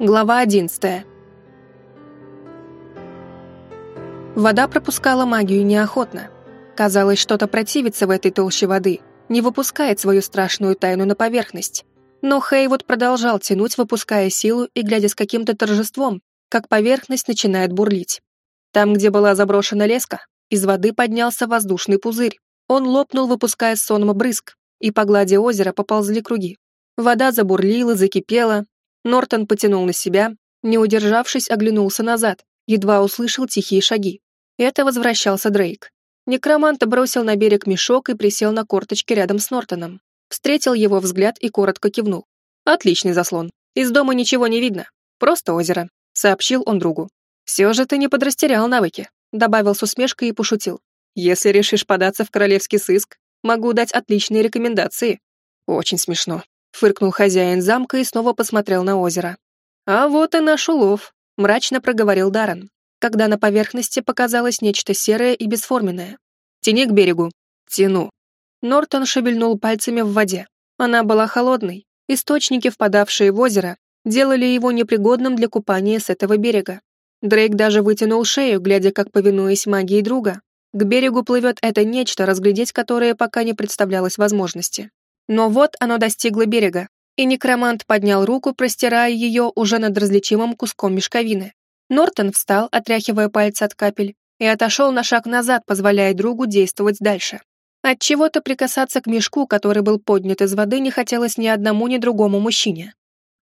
Глава 11. Вода пропускала магию неохотно. Казалось, что-то противится в этой толще воды, не выпускает свою страшную тайну на поверхность. Но Хейвуд продолжал тянуть, выпуская силу и глядя с каким-то торжеством, как поверхность начинает бурлить. Там, где была заброшена леска, из воды поднялся воздушный пузырь. Он лопнул, выпуская сонма брызг, и по глади озера поползли круги. Вода забурлила, закипела, Нортон потянул на себя, не удержавшись, оглянулся назад, едва услышал тихие шаги. Это возвращался Дрейк. Некромант бросил на берег мешок и присел на корточки рядом с Нортоном. Встретил его взгляд и коротко кивнул. «Отличный заслон. Из дома ничего не видно. Просто озеро», — сообщил он другу. «Все же ты не подрастерял навыки», — добавил с усмешкой и пошутил. «Если решишь податься в королевский сыск, могу дать отличные рекомендации». «Очень смешно», Фыркнул хозяин замка и снова посмотрел на озеро. «А вот и наш улов», — мрачно проговорил Даррен, когда на поверхности показалось нечто серое и бесформенное. «Тяни к берегу». «Тяну». Нортон шевельнул пальцами в воде. Она была холодной. Источники, впадавшие в озеро, делали его непригодным для купания с этого берега. Дрейк даже вытянул шею, глядя, как, повинуясь магии друга, к берегу плывет это нечто, разглядеть которое пока не представлялось возможности. Но вот оно достигло берега, и некромант поднял руку, простирая ее уже над различимым куском мешковины. Нортон встал, отряхивая пальцы от капель, и отошел на шаг назад, позволяя другу действовать дальше. От чего то прикасаться к мешку, который был поднят из воды, не хотелось ни одному, ни другому мужчине.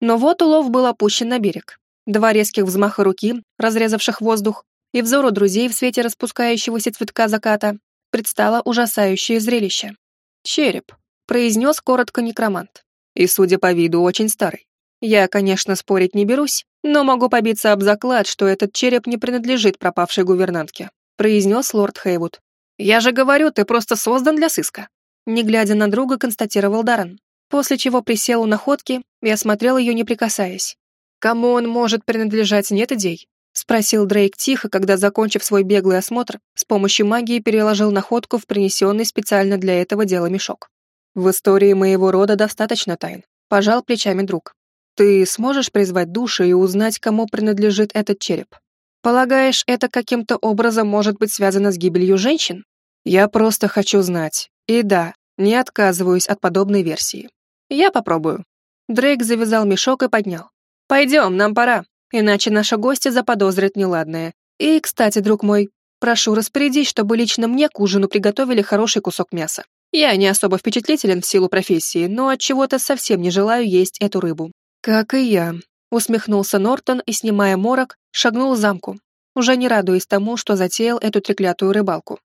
Но вот улов был опущен на берег. Два резких взмаха руки, разрезавших воздух, и взору друзей в свете распускающегося цветка заката предстало ужасающее зрелище. Череп, произнес коротко некромант. И, судя по виду, очень старый. Я, конечно, спорить не берусь, но могу побиться об заклад, что этот череп не принадлежит пропавшей гувернантке, произнес лорд Хейвуд. Я же говорю, ты просто создан для сыска. Не глядя на друга, констатировал Даррен, после чего присел у находки и осмотрел ее, не прикасаясь. Кому он может принадлежать, нет идей? Спросил Дрейк тихо, когда, закончив свой беглый осмотр, с помощью магии переложил находку в принесенный специально для этого дела мешок. В истории моего рода достаточно тайн. Пожал плечами друг. Ты сможешь призвать души и узнать, кому принадлежит этот череп? Полагаешь, это каким-то образом может быть связано с гибелью женщин? Я просто хочу знать. И да, не отказываюсь от подобной версии. Я попробую. Дрейк завязал мешок и поднял. Пойдем, нам пора, иначе наша гостья заподозрит неладное. И, кстати, друг мой, прошу распорядись, чтобы лично мне к ужину приготовили хороший кусок мяса. Я не особо впечатлителен в силу профессии, но от чего-то совсем не желаю есть эту рыбу. Как и я, усмехнулся Нортон и, снимая морок, шагнул к замку, уже не радуясь тому, что затеял эту треклятую рыбалку.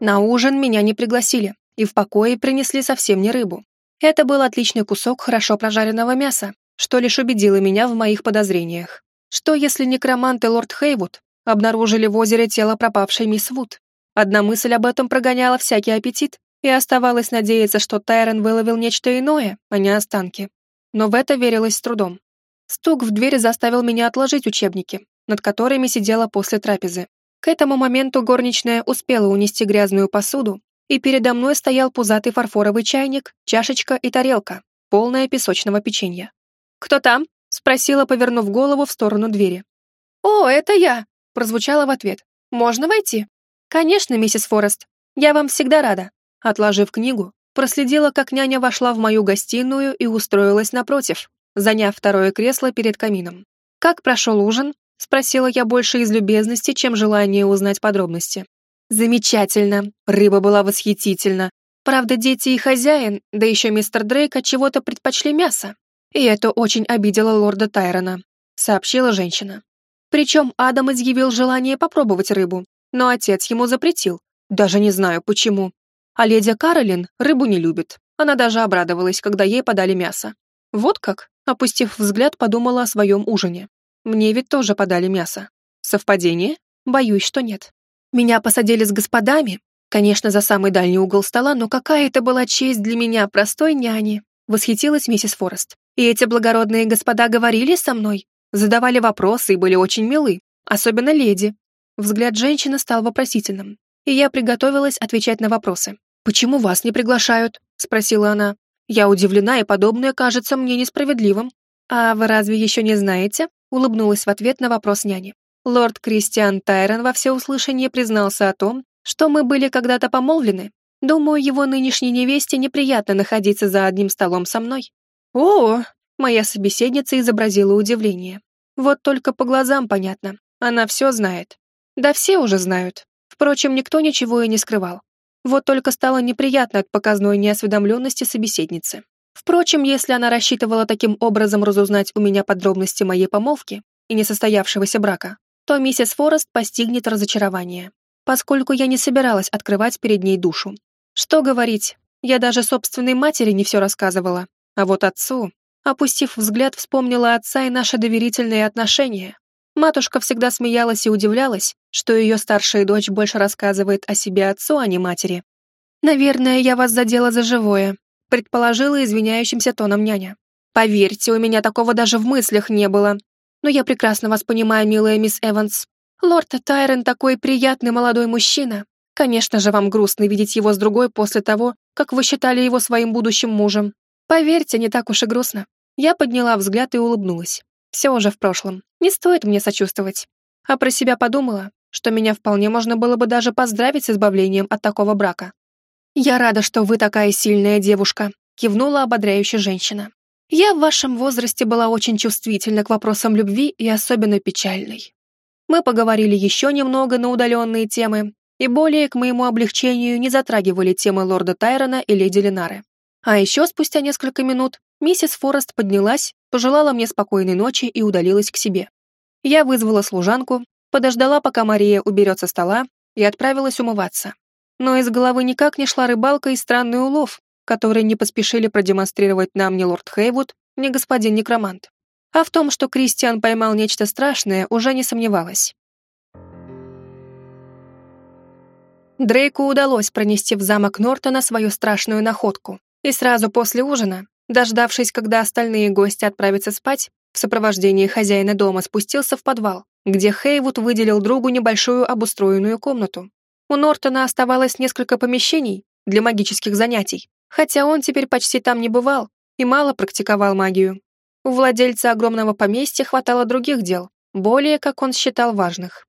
На ужин меня не пригласили, и в покое принесли совсем не рыбу. Это был отличный кусок хорошо прожаренного мяса, что лишь убедило меня в моих подозрениях. Что если некромант и лорд Хейвуд обнаружили в озере тело пропавшей мисс Вуд? Одна мысль об этом прогоняла всякий аппетит, и оставалось надеяться, что Тайрон выловил нечто иное, а не останки. Но в это верилось с трудом. Стук в дверь заставил меня отложить учебники, над которыми сидела после трапезы. К этому моменту горничная успела унести грязную посуду, и передо мной стоял пузатый фарфоровый чайник, чашечка и тарелка, полная песочного печенья. «Кто там?» — спросила, повернув голову в сторону двери. «О, это я!» — прозвучало в ответ. «Можно войти?» «Конечно, миссис Форест, я вам всегда рада». Отложив книгу, проследила, как няня вошла в мою гостиную и устроилась напротив, заняв второе кресло перед камином. «Как прошел ужин?» — спросила я больше из любезности, чем желание узнать подробности. «Замечательно. Рыба была восхитительна. Правда, дети и хозяин, да еще мистер Дрейк от чего-то предпочли мясо. И это очень обидело лорда Тайрона», — сообщила женщина. Причем Адам изъявил желание попробовать рыбу, но отец ему запретил. Даже не знаю, почему. А леди Каролин рыбу не любит. Она даже обрадовалась, когда ей подали мясо. Вот как, опустив взгляд, подумала о своем ужине. Мне ведь тоже подали мясо. Совпадение? Боюсь, что нет. Меня посадили с господами, конечно, за самый дальний угол стола, но какая это была честь для меня, простой няни. Восхитилась миссис Форест. И эти благородные господа говорили со мной, задавали вопросы и были очень милы, особенно леди, Взгляд женщины стал вопросительным, и я приготовилась отвечать на вопросы. «Почему вас не приглашают?» — спросила она. Я удивлена, и подобное кажется мне несправедливым. А вы разве еще не знаете? Улыбнулась в ответ на вопрос няни. Лорд Кристиан Тайрон во всеуслышание признался о том, что мы были когда-то помолвлены. Думаю, его нынешней невесте неприятно находиться за одним столом со мной. О, моя собеседница изобразила удивление. Вот только по глазам понятно. Она все знает. Да все уже знают. Впрочем, никто ничего и не скрывал. Вот только стало неприятно от показной неосведомленности собеседницы. Впрочем, если она рассчитывала таким образом разузнать у меня подробности моей помолвки и несостоявшегося брака, то миссис Форест постигнет разочарование, поскольку я не собиралась открывать перед ней душу. Что говорить, я даже собственной матери не все рассказывала, а вот отцу, опустив взгляд, вспомнила отца и наши доверительные отношения. Матушка всегда смеялась и удивлялась, что ее старшая дочь больше рассказывает о себе отцу, а не матери. «Наверное, я вас задела за живое», предположила извиняющимся тоном няня. «Поверьте, у меня такого даже в мыслях не было. Но я прекрасно вас понимаю, милая мисс Эванс. Лорд Тайрон такой приятный молодой мужчина. Конечно же, вам грустно видеть его с другой после того, как вы считали его своим будущим мужем. Поверьте, не так уж и грустно». Я подняла взгляд и улыбнулась. Все уже в прошлом. Не стоит мне сочувствовать. А про себя подумала, что меня вполне можно было бы даже поздравить с избавлением от такого брака. «Я рада, что вы такая сильная девушка», — кивнула ободряющая женщина. «Я в вашем возрасте была очень чувствительна к вопросам любви и особенно печальной. Мы поговорили еще немного на удаленные темы и более к моему облегчению не затрагивали темы лорда Тайрона и леди Ленары. А еще спустя несколько минут миссис Форест поднялась, пожелала мне спокойной ночи и удалилась к себе. Я вызвала служанку, подождала, пока Мария уберет со стола, и отправилась умываться. Но из головы никак не шла рыбалка и странный улов, который не поспешили продемонстрировать нам ни лорд Хейвуд, ни господин Некромант. А в том, что Кристиан поймал нечто страшное, уже не сомневалась. Дрейку удалось пронести в замок Нортона свою страшную находку, и сразу после ужина, дождавшись, когда остальные гости отправятся спать, в сопровождении хозяина дома спустился в подвал, где Хейвуд выделил другу небольшую обустроенную комнату. У Нортона оставалось несколько помещений для магических занятий, хотя он теперь почти там не бывал и мало практиковал магию. У владельца огромного поместья хватало других дел, более, как он считал, важных.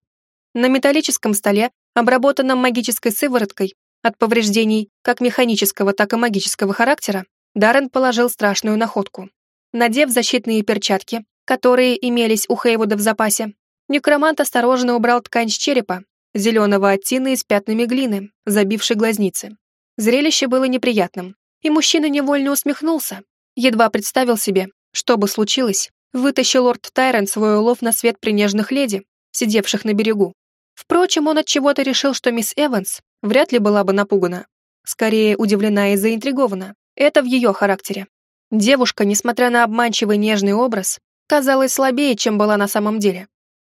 На металлическом столе, обработанном магической сывороткой, от повреждений как механического, так и магического характера, Даррен положил страшную находку. Надев защитные перчатки, которые имелись у Хейвуда в запасе, некромант осторожно убрал ткань с черепа, зеленого оттина и с пятнами глины, забившей глазницы. Зрелище было неприятным, и мужчина невольно усмехнулся, едва представил себе, что бы случилось, вытащил лорд Тайрон свой улов на свет при нежных леди, сидевших на берегу. Впрочем, он от чего-то решил, что мисс Эванс вряд ли была бы напугана, скорее удивлена и заинтригована. Это в ее характере. Девушка, несмотря на обманчивый нежный образ, казалась слабее, чем была на самом деле.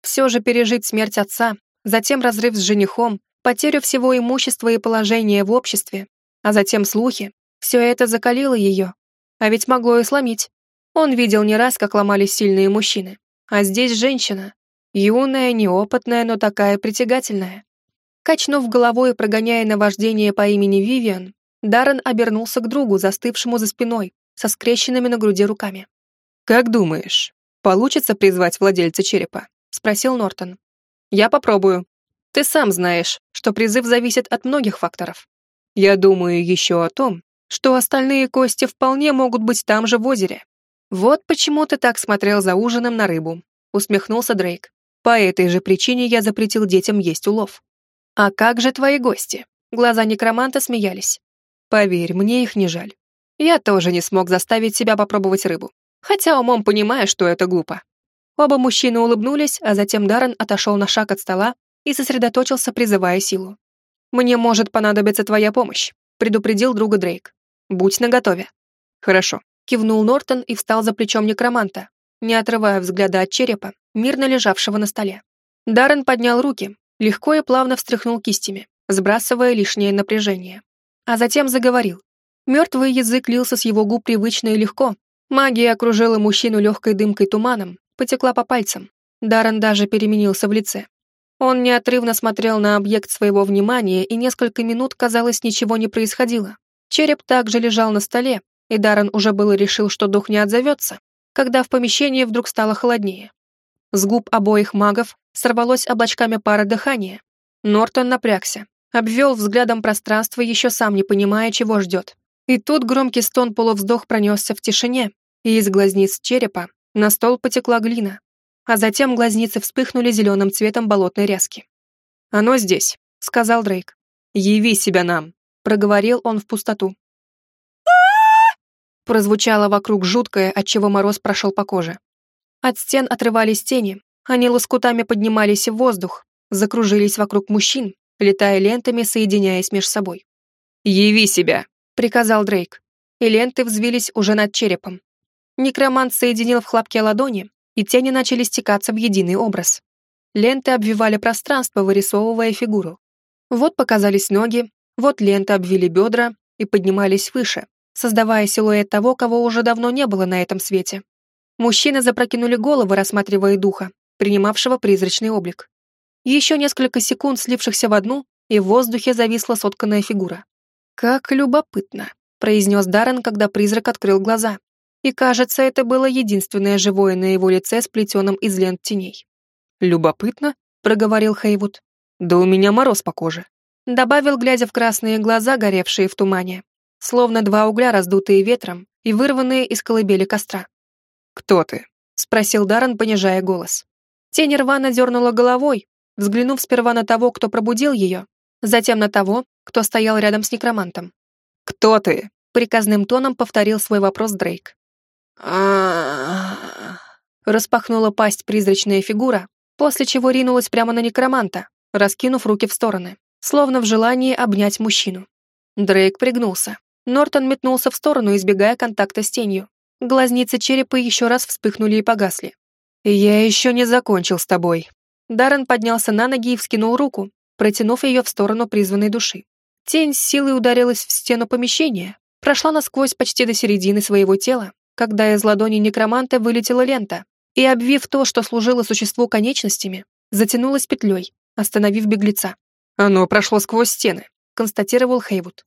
Все же пережить смерть отца, затем разрыв с женихом, потерю всего имущества и положения в обществе, а затем слухи, все это закалило ее. А ведь могло и сломить. Он видел не раз, как ломались сильные мужчины. А здесь женщина. Юная, неопытная, но такая притягательная. Качнув головой и прогоняя наваждение по имени Вивиан, Даррен обернулся к другу, застывшему за спиной, со скрещенными на груди руками. «Как думаешь, получится призвать владельца черепа?» — спросил Нортон. «Я попробую. Ты сам знаешь, что призыв зависит от многих факторов. Я думаю еще о том, что остальные кости вполне могут быть там же в озере. Вот почему ты так смотрел за ужином на рыбу», — усмехнулся Дрейк. «По этой же причине я запретил детям есть улов». «А как же твои гости?» Глаза некроманта смеялись. Поверь, мне их не жаль. Я тоже не смог заставить себя попробовать рыбу, хотя умом понимаю, что это глупо. Оба мужчины улыбнулись, а затем Даррен отошел на шаг от стола и сосредоточился, призывая силу. «Мне может понадобиться твоя помощь», — предупредил друга Дрейк. «Будь наготове». «Хорошо», — кивнул Нортон и встал за плечом некроманта, не отрывая взгляда от черепа, мирно лежавшего на столе. Даррен поднял руки, легко и плавно встряхнул кистями, сбрасывая лишнее напряжение а затем заговорил. Мертвый язык лился с его губ привычно и легко. Магия окружила мужчину легкой дымкой туманом, потекла по пальцам. Даррен даже переменился в лице. Он неотрывно смотрел на объект своего внимания, и несколько минут, казалось, ничего не происходило. Череп также лежал на столе, и Даррен уже было решил, что дух не отзовется, когда в помещении вдруг стало холоднее. С губ обоих магов сорвалось облачками пара дыхания. Нортон напрягся, обвел взглядом пространство, еще сам не понимая, чего ждет. И тут громкий стон-полувздох пронесся в тишине, и из глазниц черепа на стол потекла глина, а затем глазницы вспыхнули зеленым цветом болотной ряски. «Оно здесь», — сказал Дрейк. «Яви себя нам», — проговорил он в пустоту. Прозвучало вокруг жуткое, отчего мороз прошел по коже. От стен отрывались тени, они лоскутами поднимались в воздух, закружились вокруг мужчин, летая лентами, соединяясь между собой. «Яви себя!» — приказал Дрейк, и ленты взвились уже над черепом. Некромант соединил в хлопке ладони, и тени начали стекаться в единый образ. Ленты обвивали пространство, вырисовывая фигуру. Вот показались ноги, вот ленты обвили бедра и поднимались выше, создавая силуэт того, кого уже давно не было на этом свете. Мужчины запрокинули головы, рассматривая духа, принимавшего призрачный облик. Еще несколько секунд, слившихся в одну, и в воздухе зависла сотканная фигура. «Как любопытно», — произнес Даррен, когда призрак открыл глаза. И, кажется, это было единственное живое на его лице, сплетенном из лент теней. «Любопытно?» — проговорил Хейвуд. «Да у меня мороз по коже», — добавил, глядя в красные глаза, горевшие в тумане, словно два угля, раздутые ветром и вырванные из колыбели костра. «Кто ты?» — спросил Даррен, понижая голос. Тень рвано дернула головой, взглянув сперва на того, кто пробудил ее, затем на того, кто стоял рядом с некромантом. «Кто ты?» — приказным тоном повторил свой вопрос Дрейк. Распахнула пасть призрачная фигура, после чего ринулась прямо на некроманта, раскинув руки в стороны, словно в желании обнять мужчину. Дрейк пригнулся. Нортон метнулся в сторону, избегая контакта с тенью. Глазницы черепа еще раз вспыхнули и погасли. «Я еще не закончил с тобой». Даррен поднялся на ноги и вскинул руку, протянув ее в сторону призванной души. Тень с силой ударилась в стену помещения, прошла насквозь почти до середины своего тела, когда из ладони некроманта вылетела лента, и, обвив то, что служило существу конечностями, затянулась петлей, остановив беглеца. «Оно прошло сквозь стены», — констатировал Хейвуд.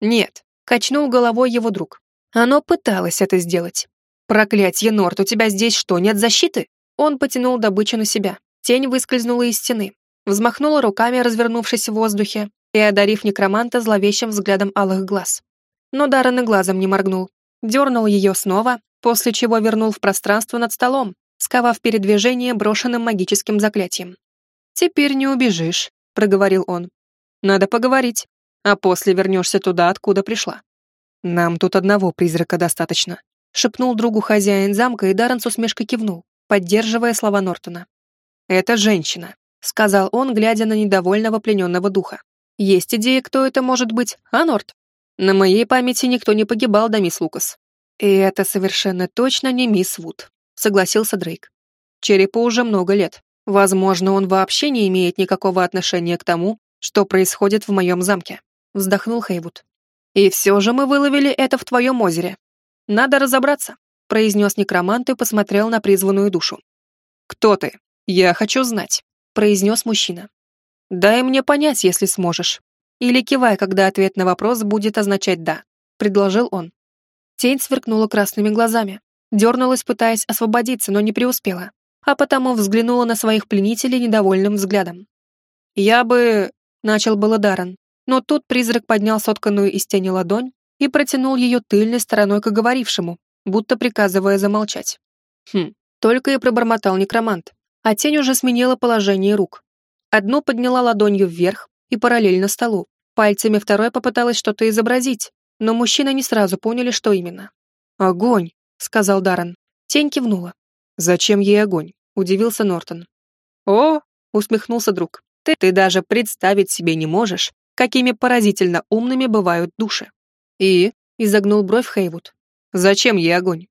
«Нет», — качнул головой его друг. «Оно пыталось это сделать. Проклятье, Норт, у тебя здесь что, нет защиты?» Он потянул добычу на себя. Тень выскользнула из стены, взмахнула руками, развернувшись в воздухе, и одарив некроманта зловещим взглядом алых глаз. Но Даррен и глазом не моргнул. Дернул ее снова, после чего вернул в пространство над столом, сковав передвижение брошенным магическим заклятием. «Теперь не убежишь», — проговорил он. «Надо поговорить, а после вернешься туда, откуда пришла». «Нам тут одного призрака достаточно», — шепнул другу хозяин замка, и Даррен с усмешкой кивнул, поддерживая слова Нортона. «Это женщина», — сказал он, глядя на недовольного плененного духа. «Есть идея, кто это может быть, а, Норт?» «На моей памяти никто не погибал, да, мисс Лукас». «И это совершенно точно не мисс Вуд», согласился Дрейк. Черепу уже много лет. Возможно, он вообще не имеет никакого отношения к тому, что происходит в моем замке. Вздохнул Хейвуд. И все же мы выловили это в твоем озере. Надо разобраться, произнес некромант и посмотрел на призванную душу. Кто ты? Я хочу знать, произнес мужчина. Дай мне понять, если сможешь. Или кивай, когда ответ на вопрос будет означать «да», предложил он. Тень сверкнула красными глазами, дернулась, пытаясь освободиться, но не преуспела, а потому взглянула на своих пленителей недовольным взглядом. «Я бы...» — начал было Даррен, но тут призрак поднял сотканную из тени ладонь и протянул ее тыльной стороной к говорившему, будто приказывая замолчать. Хм, только и пробормотал некромант, а тень уже сменила положение рук. Одну подняла ладонью вверх и параллельно столу, пальцами второй попыталась что-то изобразить, но мужчины не сразу поняли, что именно. «Огонь!» сказал Даррен. Тень кивнула. «Зачем ей огонь?» — удивился Нортон. «О!» — усмехнулся друг. «Ты, ты даже представить себе не можешь, какими поразительно умными бывают души». «И?» — изогнул бровь Хейвуд. «Зачем ей огонь?»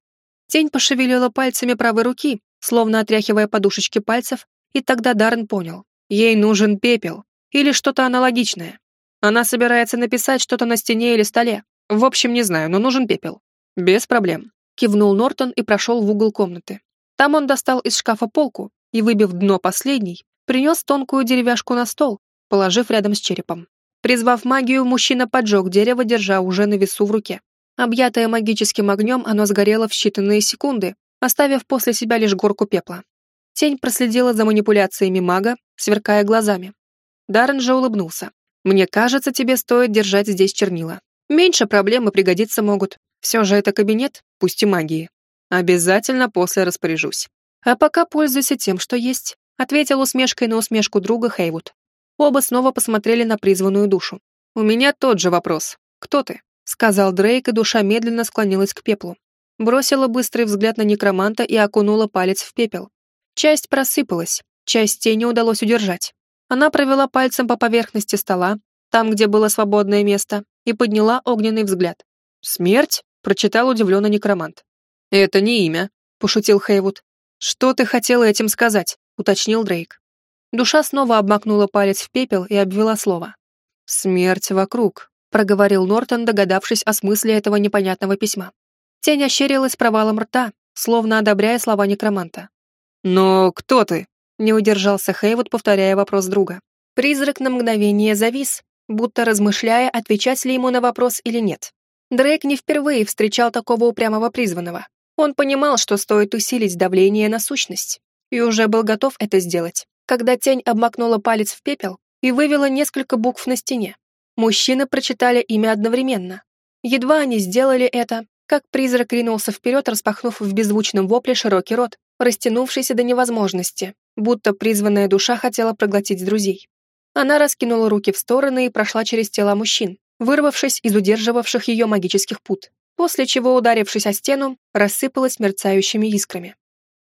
Тень пошевелила пальцами правой руки, словно отряхивая подушечки пальцев, и тогда Даррен понял. Ей нужен пепел или что-то аналогичное. Она собирается написать что-то на стене или столе. В общем, не знаю, но нужен пепел. Без проблем кивнул Нортон и прошел в угол комнаты. Там он достал из шкафа полку и, выбив дно последней, принес тонкую деревяшку на стол, положив рядом с черепом. Призвав магию, мужчина поджег дерево, держа уже на весу в руке. Объятое магическим огнем, оно сгорело в считанные секунды, оставив после себя лишь горку пепла. Тень проследила за манипуляциями мага, сверкая глазами. Даррен же улыбнулся. «Мне кажется, тебе стоит держать здесь чернила. Меньше проблем и пригодиться могут. Все же это кабинет, пусть и магии. Обязательно после распоряжусь. А пока пользуйся тем, что есть», ответил усмешкой на усмешку друга Хейвуд. Оба снова посмотрели на призванную душу. «У меня тот же вопрос. Кто ты?» сказал Дрейк, и душа медленно склонилась к пеплу. Бросила быстрый взгляд на некроманта и окунула палец в пепел. Часть просыпалась, часть тени удалось удержать. Она провела пальцем по поверхности стола, там, где было свободное место, и подняла огненный взгляд. «Смерть?» — прочитал удивленно некромант. «Это не имя», — пошутил Хейвуд. «Что ты хотела этим сказать?» — уточнил Дрейк. Душа снова обмакнула палец в пепел и обвела слово. «Смерть вокруг», — проговорил Нортон, догадавшись о смысле этого непонятного письма. Тень ощерилась провалом рта, словно одобряя слова некроманта. «Но кто ты?» — не удержался Хейвуд, повторяя вопрос друга. Призрак на мгновение завис, будто размышляя, отвечать ли ему на вопрос или нет. Дрейк не впервые встречал такого упрямого призванного. Он понимал, что стоит усилить давление на сущность, и уже был готов это сделать, когда тень обмакнула палец в пепел и вывела несколько букв на стене. Мужчины прочитали имя одновременно. Едва они сделали это, как призрак ринулся вперед, распахнув в беззвучном вопле широкий рот, растянувшийся до невозможности, будто призванная душа хотела проглотить друзей. Она раскинула руки в стороны и прошла через тела мужчин, вырвавшись из удерживавших ее магических пут, после чего, ударившись о стену, рассыпалась мерцающими искрами.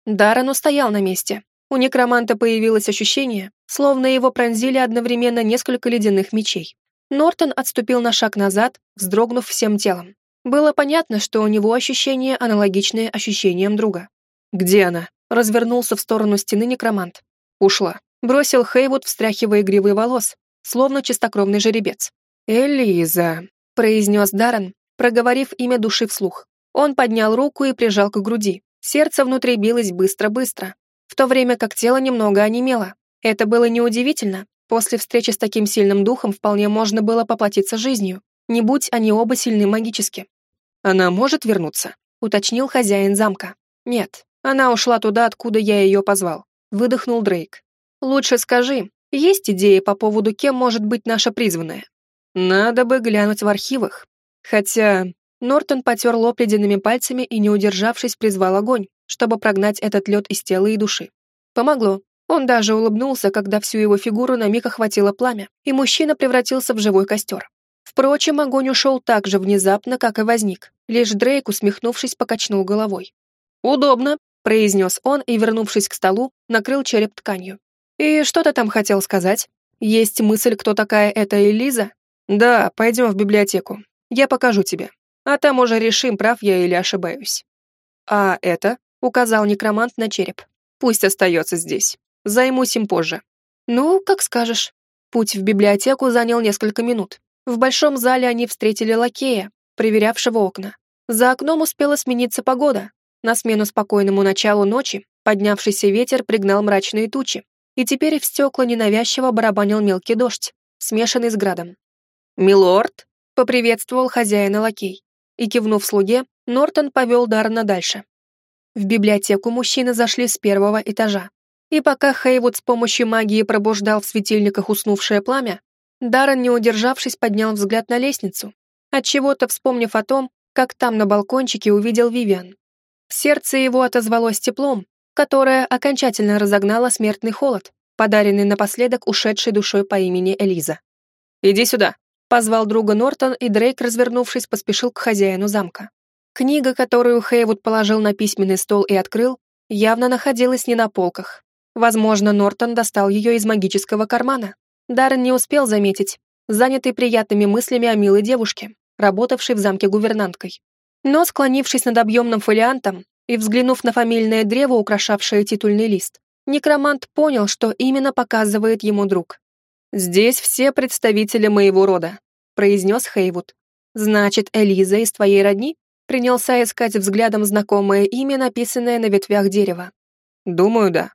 Даррен устоял на месте. У некроманта появилось ощущение, словно его пронзили одновременно несколько ледяных мечей. Нортон отступил на шаг назад, вздрогнув всем телом. Было понятно, что у него ощущения аналогичные ощущениям друга. «Где она?» — развернулся в сторону стены некромант. «Ушла». Бросил Хейвуд, встряхивая гривы волос, словно чистокровный жеребец. «Элиза», — произнес Даррен, проговорив имя души вслух. Он поднял руку и прижал к груди. Сердце внутри билось быстро-быстро, в то время как тело немного онемело. Это было неудивительно. После встречи с таким сильным духом вполне можно было поплатиться жизнью, не будь они оба сильны магически. «Она может вернуться?» — уточнил хозяин замка. «Нет, она ушла туда, откуда я ее позвал», — выдохнул Дрейк. Лучше скажи, есть идеи по поводу, кем может быть наша призванная? Надо бы глянуть в архивах. Хотя Нортон потер лоб ледяными пальцами и, не удержавшись, призвал огонь, чтобы прогнать этот лед из тела и души. Помогло. Он даже улыбнулся, когда всю его фигуру на миг охватило пламя, и мужчина превратился в живой костер. Впрочем, огонь ушел так же внезапно, как и возник. Лишь Дрейк, усмехнувшись, покачнул головой. «Удобно», — произнес он и, вернувшись к столу, накрыл череп тканью. «И что ты там хотел сказать? Есть мысль, кто такая эта Элиза?» «Да, пойдем в библиотеку. Я покажу тебе. А там уже решим, прав я или ошибаюсь». «А это?» — указал некромант на череп. «Пусть остается здесь. Займусь им позже». «Ну, как скажешь». Путь в библиотеку занял несколько минут. В большом зале они встретили лакея, проверявшего окна. За окном успела смениться погода. На смену спокойному началу ночи поднявшийся ветер пригнал мрачные тучи, и теперь в стекла ненавязчиво барабанил мелкий дождь, смешанный с градом. «Милорд!» — поприветствовал хозяина лакей, и, кивнув слуге, Нортон повел Дарна дальше. В библиотеку мужчины зашли с первого этажа, и пока Хейвуд с помощью магии пробуждал в светильниках уснувшее пламя, Даррен, не удержавшись, поднял взгляд на лестницу, отчего-то вспомнив о том, как там на балкончике увидел Вивиан. Сердце его отозвалось теплом, которая окончательно разогнала смертный холод, подаренный напоследок ушедшей душой по имени Элиза. «Иди сюда», — позвал друга Нортон, и Дрейк, развернувшись, поспешил к хозяину замка. Книга, которую Хейвуд положил на письменный стол и открыл, явно находилась не на полках. Возможно, Нортон достал ее из магического кармана. Даррен не успел заметить, занятый приятными мыслями о милой девушке, работавшей в замке гувернанткой. Но, склонившись над объемным фолиантом, и, взглянув на фамильное древо, украшавшее титульный лист, некромант понял, что именно показывает ему друг. «Здесь все представители моего рода», — произнес Хейвуд. «Значит, Элиза из твоей родни?» Принялся искать взглядом знакомое имя, написанное на ветвях дерева. «Думаю, да.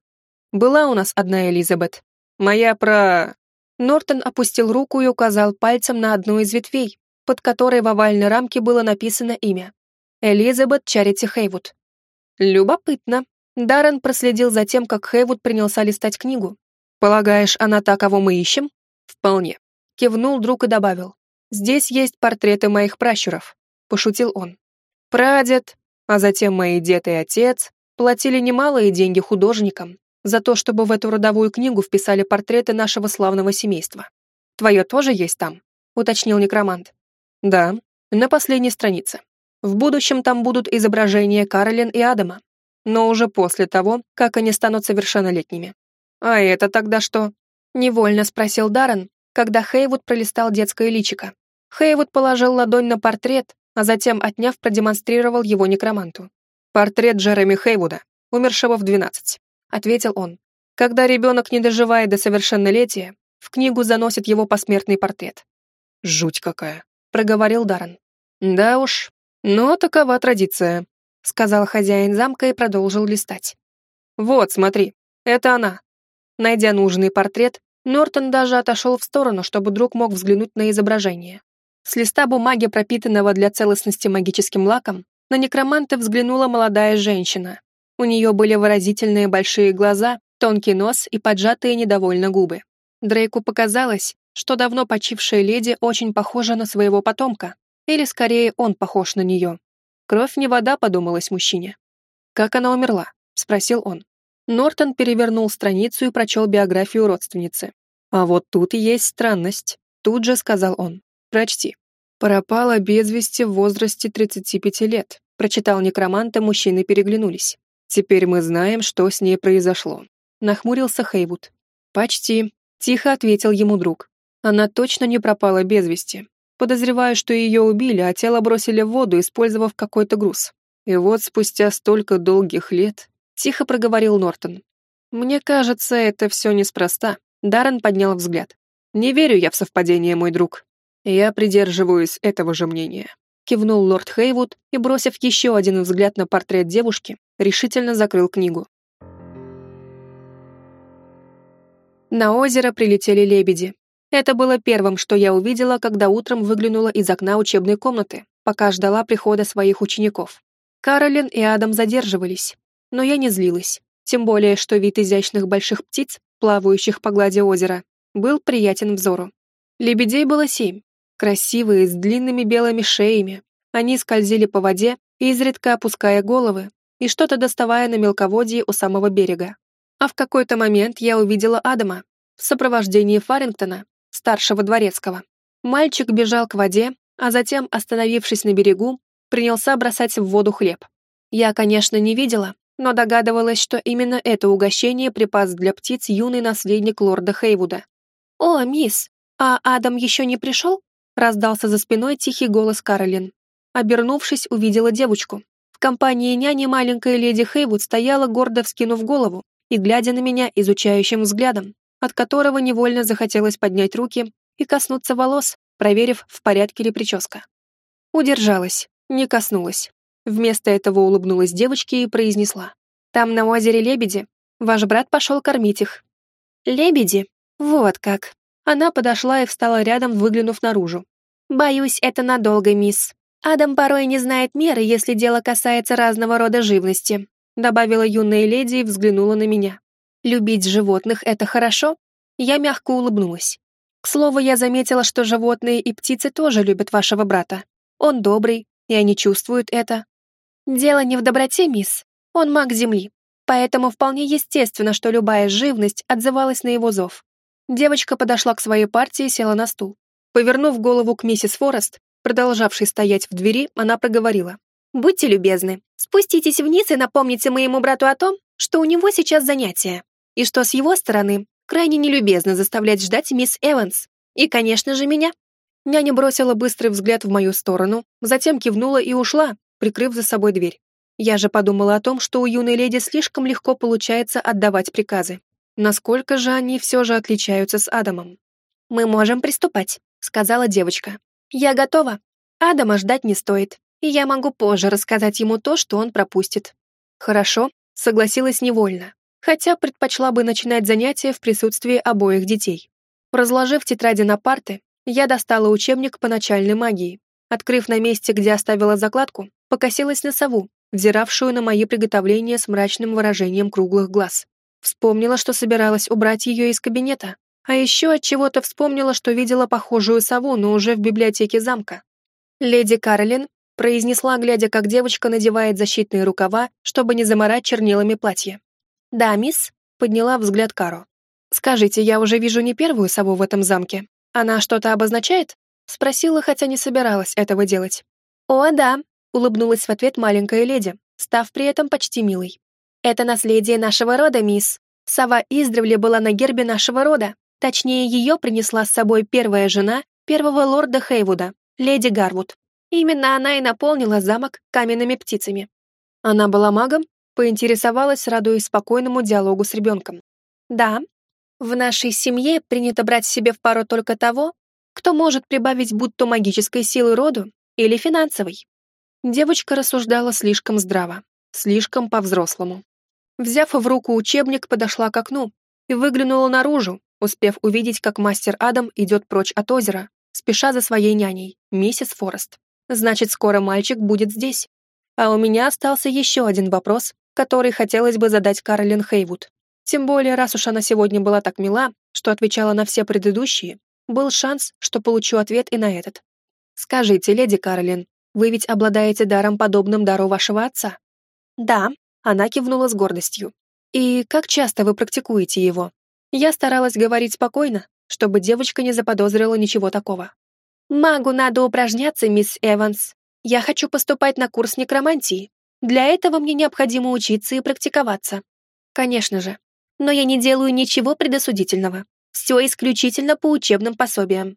Была у нас одна Элизабет. Моя про...» Нортон опустил руку и указал пальцем на одну из ветвей, под которой в овальной рамке было написано имя. Элизабет Чарити Хейвуд. Любопытно. Даррен проследил за тем, как Хейвуд принялся листать книгу. «Полагаешь, она та, кого мы ищем?» «Вполне». Кивнул друг и добавил. «Здесь есть портреты моих пращуров», — пошутил он. «Прадед, а затем мои дед и отец платили немалые деньги художникам за то, чтобы в эту родовую книгу вписали портреты нашего славного семейства. Твое тоже есть там?» — уточнил некромант. «Да, на последней странице. В будущем там будут изображения Каролин и Адама, но уже после того, как они станут совершеннолетними. «А это тогда что?» — невольно спросил Даррен, когда Хейвуд пролистал детское личико. Хейвуд положил ладонь на портрет, а затем, отняв, продемонстрировал его некроманту. «Портрет Джереми Хейвуда, умершего в 12», — ответил он. «Когда ребенок не доживает до совершеннолетия, в книгу заносит его посмертный портрет». «Жуть какая», — проговорил Даррен. «Да уж, но такова традиция», — сказал хозяин замка и продолжил листать. «Вот, смотри, это она». Найдя нужный портрет, Нортон даже отошел в сторону, чтобы друг мог взглянуть на изображение. С листа бумаги, пропитанного для целостности магическим лаком, на некроманта взглянула молодая женщина. У нее были выразительные большие глаза, тонкий нос и поджатые недовольно губы. Дрейку показалось, что давно почившая леди очень похожа на своего потомка, или скорее он похож на нее. Кровь не вода, подумалось мужчине. «Как она умерла?» — спросил он. Нортон перевернул страницу и прочел биографию родственницы. «А вот тут есть странность», — тут же сказал он. Прочти. Пропала без вести в возрасте 35 лет. Прочитал некромант, и мужчины переглянулись. Теперь мы знаем, что с ней произошло. Нахмурился Хейвуд. Почти. Тихо ответил ему друг. Она точно не пропала без вести. Подозреваю, что ее убили, а тело бросили в воду, использовав какой-то груз. И вот спустя столько долгих лет, тихо проговорил Нортон. Мне кажется, это все неспроста. Даррен поднял взгляд. Не верю я в совпадение, мой друг. «Я придерживаюсь этого же мнения», — кивнул лорд Хейвуд и, бросив еще один взгляд на портрет девушки, решительно закрыл книгу. На озеро прилетели лебеди. Это было первым, что я увидела, когда утром выглянула из окна учебной комнаты, пока ждала прихода своих учеников. Каролин и Адам задерживались, но я не злилась, тем более, что вид изящных больших птиц, плавающих по глади озера, был приятен взору. Лебедей было семь, Красивые, с длинными белыми шеями, они скользили по воде, изредка опуская головы и что-то доставая на мелководье у самого берега. А в какой-то момент я увидела Адама в сопровождении Фарингтона, старшего дворецкого. Мальчик бежал к воде, а затем, остановившись на берегу, принялся бросать в воду хлеб. Я, конечно, не видела, но догадывалась, что именно это угощение припас для птиц юный наследник лорда Хейвуда. «О, мисс, а Адам еще не пришел?» Раздался за спиной тихий голос Каролин. Обернувшись, увидела девочку. В компании няни маленькая леди Хейвуд стояла, гордо вскинув голову и глядя на меня изучающим взглядом, от которого невольно захотелось поднять руки и коснуться волос, проверив, в порядке ли прическа. Удержалась, не коснулась. Вместо этого улыбнулась девочке и произнесла. «Там на озере лебеди. Ваш брат пошел кормить их». «Лебеди? Вот как. Она подошла и встала рядом, выглянув наружу. «Боюсь, это надолго, мисс. Адам порой не знает меры, если дело касается разного рода живности», добавила юная леди и взглянула на меня. «Любить животных — это хорошо?» Я мягко улыбнулась. К слову, я заметила, что животные и птицы тоже любят вашего брата. Он добрый, и они чувствуют это. Дело не в доброте, мисс. Он маг Земли. Поэтому вполне естественно, что любая живность отзывалась на его зов. Девочка подошла к своей партии и села на стул. Повернув голову к миссис Форест, продолжавшей стоять в двери, она проговорила. «Будьте любезны, спуститесь вниз и напомните моему брату о том, что у него сейчас занятия, и что с его стороны крайне нелюбезно заставлять ждать мисс Эванс, и, конечно же, меня». Няня бросила быстрый взгляд в мою сторону, затем кивнула и ушла, прикрыв за собой дверь. Я же подумала о том, что у юной леди слишком легко получается отдавать приказы. Насколько же они все же отличаются с Адамом? «Мы можем приступать», — сказала девочка. «Я готова. Адама ждать не стоит, и я могу позже рассказать ему то, что он пропустит». «Хорошо», — согласилась невольно, хотя предпочла бы начинать занятия в присутствии обоих детей. Разложив тетради на парты, Я достала учебник по начальной магии. Открыв на месте, где оставила закладку, покосилась на сову, взиравшую на мои приготовления с мрачным выражением круглых глаз. Вспомнила, что собиралась убрать ее из кабинета. А еще от чего то вспомнила, что видела похожую сову, но уже в библиотеке замка. Леди Каролин произнесла, глядя, как девочка надевает защитные рукава, чтобы не заморать чернилами платье. «Да, мисс», — подняла взгляд Каро. «Скажите, я уже вижу не первую сову в этом замке. Она что-то обозначает?» Спросила, хотя не собиралась этого делать. «О, да», — улыбнулась в ответ маленькая леди, став при этом почти милой. «Это наследие нашего рода, мисс. Сова издревле была на гербе нашего рода. Точнее, ее принесла с собой первая жена первого лорда Хейвуда, леди Гарвуд. Именно она и наполнила замок каменными птицами. Она была магом, поинтересовалась, радуясь спокойному диалогу с ребенком. «Да, в нашей семье принято брать себе в пару только того, кто может прибавить будь то магической силы роду или финансовой. Девочка рассуждала слишком здраво, слишком по-взрослому. Взяв в руку учебник, подошла к окну и выглянула наружу, успев увидеть, как мастер Адам идет прочь от озера, спеша за своей няней, миссис Форест. Значит, скоро мальчик будет здесь. А у меня остался еще один вопрос, который хотелось бы задать Каролин Хейвуд. Тем более, раз уж она сегодня была так мила, что отвечала на все предыдущие, был шанс, что получу ответ и на этот. «Скажите, леди Каролин, вы ведь обладаете даром, подобным дару вашего отца?» «Да», — она кивнула с гордостью. «И как часто вы практикуете его?» Я старалась говорить спокойно, чтобы девочка не заподозрила ничего такого. «Магу надо упражняться, мисс Эванс. Я хочу поступать на курс некромантии. Для этого мне необходимо учиться и практиковаться. Конечно же. Но я не делаю ничего предосудительного. Все исключительно по учебным пособиям.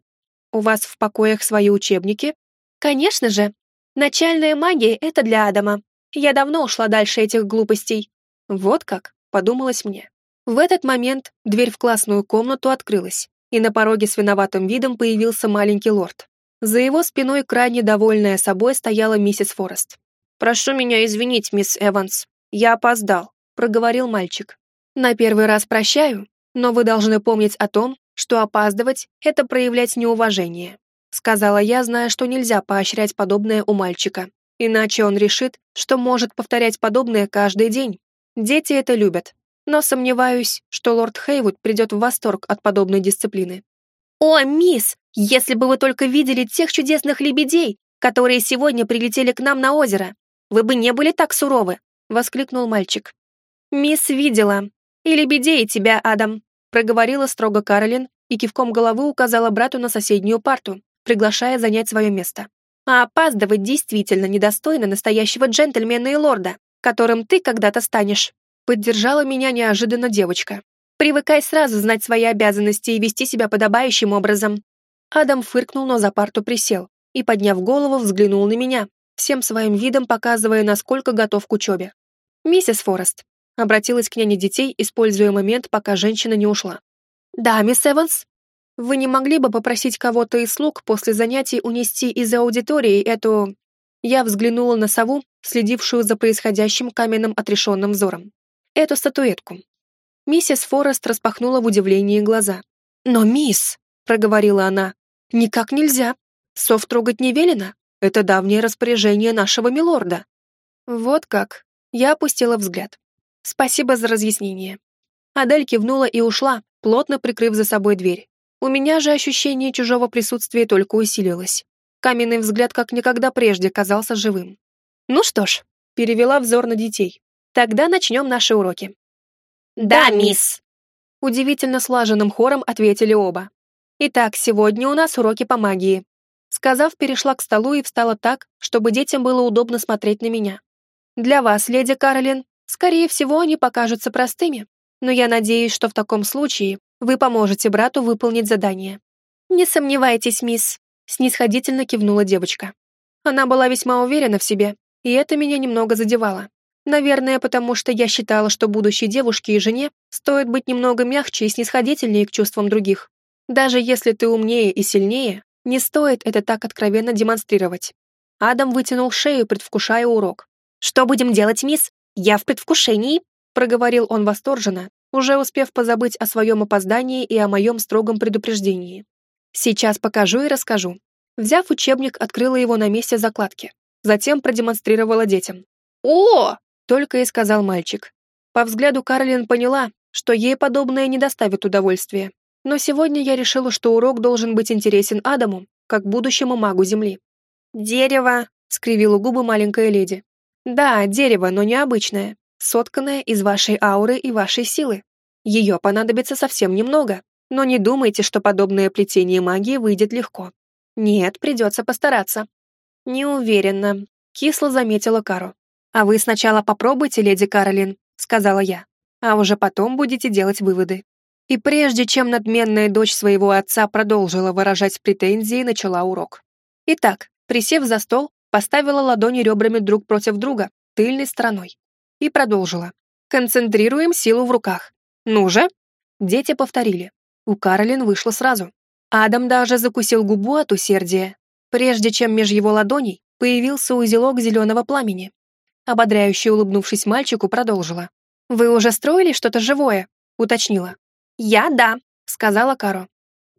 У вас в покоях свои учебники? Конечно же. Начальная магия — это для Адама. Я давно ушла дальше этих глупостей. Вот как, подумалось мне. В этот момент дверь в классную комнату открылась, и на пороге с виноватым видом появился маленький лорд. За его спиной, крайне довольная собой, стояла миссис Форест. «Прошу меня извинить, мисс Эванс. Я опоздал», — проговорил мальчик. «На первый раз прощаю, но вы должны помнить о том, что опаздывать — это проявлять неуважение», сказала я, зная, что нельзя поощрять подобное у мальчика, иначе он решит, что может повторять подобное каждый день. Дети это любят, но сомневаюсь, что лорд Хейвуд придет в восторг от подобной дисциплины. «О, мисс, если бы вы только видели тех чудесных лебедей, которые сегодня прилетели к нам на озеро, вы бы не были так суровы», — воскликнул мальчик. «Мисс видела, «И лебедей тебя, Адам», — проговорила строго Каролин и кивком головы указала брату на соседнюю парту, приглашая занять свое место. «А опаздывать действительно недостойно настоящего джентльмена и лорда, которым ты когда-то станешь», — поддержала меня неожиданно девочка. «Привыкай сразу знать свои обязанности и вести себя подобающим образом». Адам фыркнул, но за парту присел и, подняв голову, взглянул на меня, всем своим видом показывая, насколько готов к учебе. «Миссис Форест, Обратилась к няне детей, используя момент, пока женщина не ушла. «Да, мисс Эванс, вы не могли бы попросить кого-то из слуг после занятий унести из аудитории эту...» Я взглянула на сову, следившую за происходящим каменным отрешенным взором. «Эту статуэтку». Миссис Форест распахнула в удивлении глаза. «Но, мисс», — проговорила она, — «никак нельзя. Сов трогать не велено. Это давнее распоряжение нашего милорда». Вот как. Я опустила взгляд. Спасибо за разъяснение. Адель кивнула и ушла, плотно прикрыв за собой дверь. У меня же ощущение чужого присутствия только усилилось. Каменный взгляд как никогда прежде казался живым. Ну что ж, перевела взор на детей. Тогда начнем наши уроки. Да, мисс. Удивительно слаженным хором ответили оба. Итак, сегодня у нас уроки по магии. Сказав, перешла к столу и встала так, чтобы детям было удобно смотреть на меня. Для вас, леди Каролин, Скорее всего, они покажутся простыми, но я надеюсь, что в таком случае вы поможете брату выполнить задание. Не сомневайтесь, мисс, снисходительно кивнула девочка. Она была весьма уверена в себе, и это меня немного задевало. Наверное, потому что я считала, что будущей девушке и жене стоит быть немного мягче и снисходительнее к чувствам других. Даже если ты умнее и сильнее, не стоит это так откровенно демонстрировать. Адам вытянул шею, предвкушая урок. «Что будем делать, мисс? «Я в предвкушении», — проговорил он восторженно, уже успев позабыть о своем опоздании и о моем строгом предупреждении. Сейчас покажу и расскажу. Взяв учебник, открыла его на месте закладки. Затем продемонстрировала детям. «О!» — только и сказал мальчик. По взгляду Карлин поняла, что ей подобное не доставит удовольствия. Но сегодня я решила, что урок должен быть интересен Адаму, как будущему магу Земли. «Дерево», — скривила губы маленькая леди. «Да, дерево, но необычное, сотканное из вашей ауры и вашей силы. Ее понадобится совсем немного, но не думайте, что подобное плетение магии выйдет легко. Нет, придется постараться». «Не уверена», — кисло заметила Кару. «А вы сначала попробуйте, леди Каролин», — сказала я, «а уже потом будете делать выводы». И прежде чем надменная дочь своего отца продолжила выражать претензии, начала урок. Итак, присев за стол, поставила ладони ребрами друг против друга, тыльной стороной. И продолжила. Концентрируем силу в руках. Ну же. Дети повторили. У Каролин вышло сразу. Адам даже закусил губу от усердия, прежде чем меж его ладоней появился узелок зеленого пламени. Ободряюще улыбнувшись мальчику, продолжила. «Вы уже строили что-то живое?» — уточнила. «Я да», — сказала Каро.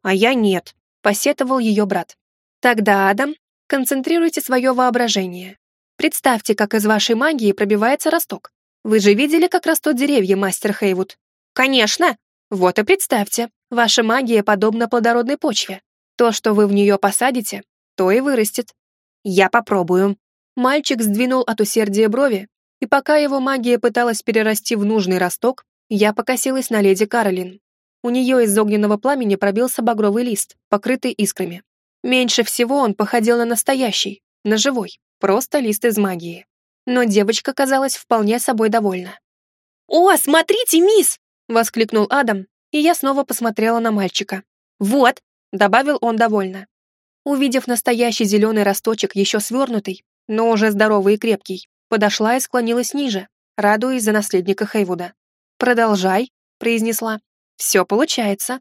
«А я нет», — посетовал ее брат. «Тогда, Адам, концентрируйте свое воображение. Представьте, как из вашей магии пробивается росток. Вы же видели, как растут деревья, мастер Хейвуд?» «Конечно!» «Вот и представьте, ваша магия подобна плодородной почве. То, что вы в нее посадите, то и вырастет. Я попробую». Мальчик сдвинул от усердия брови, и пока его магия пыталась перерасти в нужный росток, я покосилась на леди Каролин. У нее из огненного пламени пробился багровый лист, покрытый искрами. Меньше всего он походил на настоящий, на живой, просто лист из магии. Но девочка казалась вполне собой довольна. «О, смотрите, мисс!» — воскликнул Адам, и я снова посмотрела на мальчика. «Вот!» — добавил он довольно. Увидев настоящий зеленый росточек, еще свернутый, но уже здоровый и крепкий, подошла и склонилась ниже, радуясь за наследника Хейвуда. «Продолжай», — произнесла. Все получается.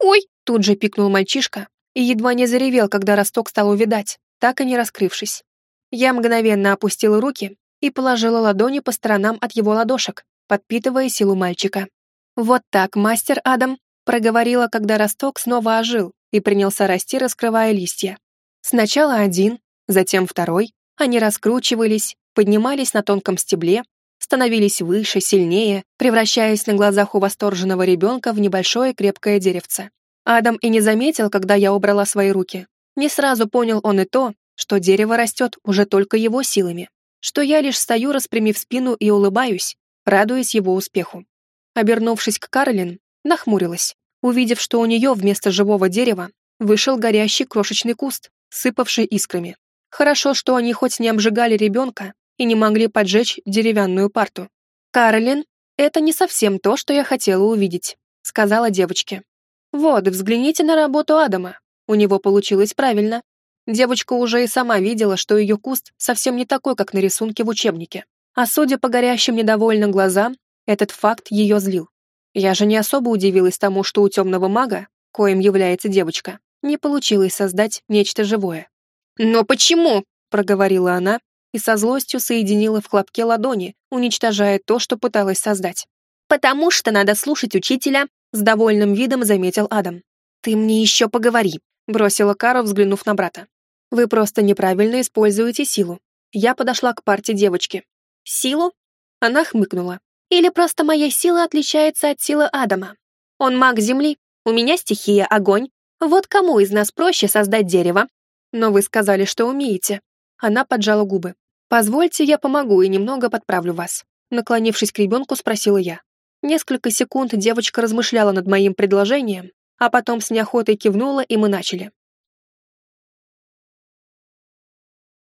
Ой! Тут же пикнул мальчишка и едва не заревел, когда росток стал увидать, так и не раскрывшись. Я мгновенно опустила руки и положила ладони по сторонам от его ладошек, подпитывая силу мальчика. «Вот так, мастер Адам», проговорила, когда росток снова ожил и принялся расти, раскрывая листья. Сначала один, затем второй, они раскручивались, поднимались на тонком стебле, становились выше, сильнее, превращаясь на глазах у восторженного ребенка в небольшое крепкое деревце. Адам и не заметил, когда я убрала свои руки. Не сразу понял он и то, что дерево растет уже только его силами, что я лишь стою, распрямив спину и улыбаюсь, радуясь его успеху. Обернувшись к Карлин, нахмурилась, увидев, что у нее вместо живого дерева вышел горящий крошечный куст, сыпавший искрами. Хорошо, что они хоть не обжигали ребенка, и не могли поджечь деревянную парту. «Каролин, это не совсем то, что я хотела увидеть», — сказала девочке. «Вот, взгляните на работу Адама. У него получилось правильно. Девочка уже и сама видела, что ее куст совсем не такой, как на рисунке в учебнике. А судя по горящим недовольным глазам, этот факт ее злил. Я же не особо удивилась тому, что у темного мага, коим является девочка, не получилось создать нечто живое. «Но почему?» — проговорила она, и со злостью соединила в хлопке ладони, уничтожая то, что пыталась создать. «Потому что надо слушать учителя», — с довольным видом заметил Адам. «Ты мне еще поговори», — бросила Кара, взглянув на брата. «Вы просто неправильно используете силу». Я подошла к парте девочки. «Силу?» Она хмыкнула. «Или просто моя сила отличается от силы Адама? Он маг Земли, у меня стихия огонь. Вот кому из нас проще создать дерево?» «Но вы сказали, что умеете». Она поджала губы. «Позвольте, я помогу и немного подправлю вас». Наклонившись к ребенку, спросила я. Несколько секунд девочка размышляла над моим предложением, а потом с неохотой кивнула, и мы начали.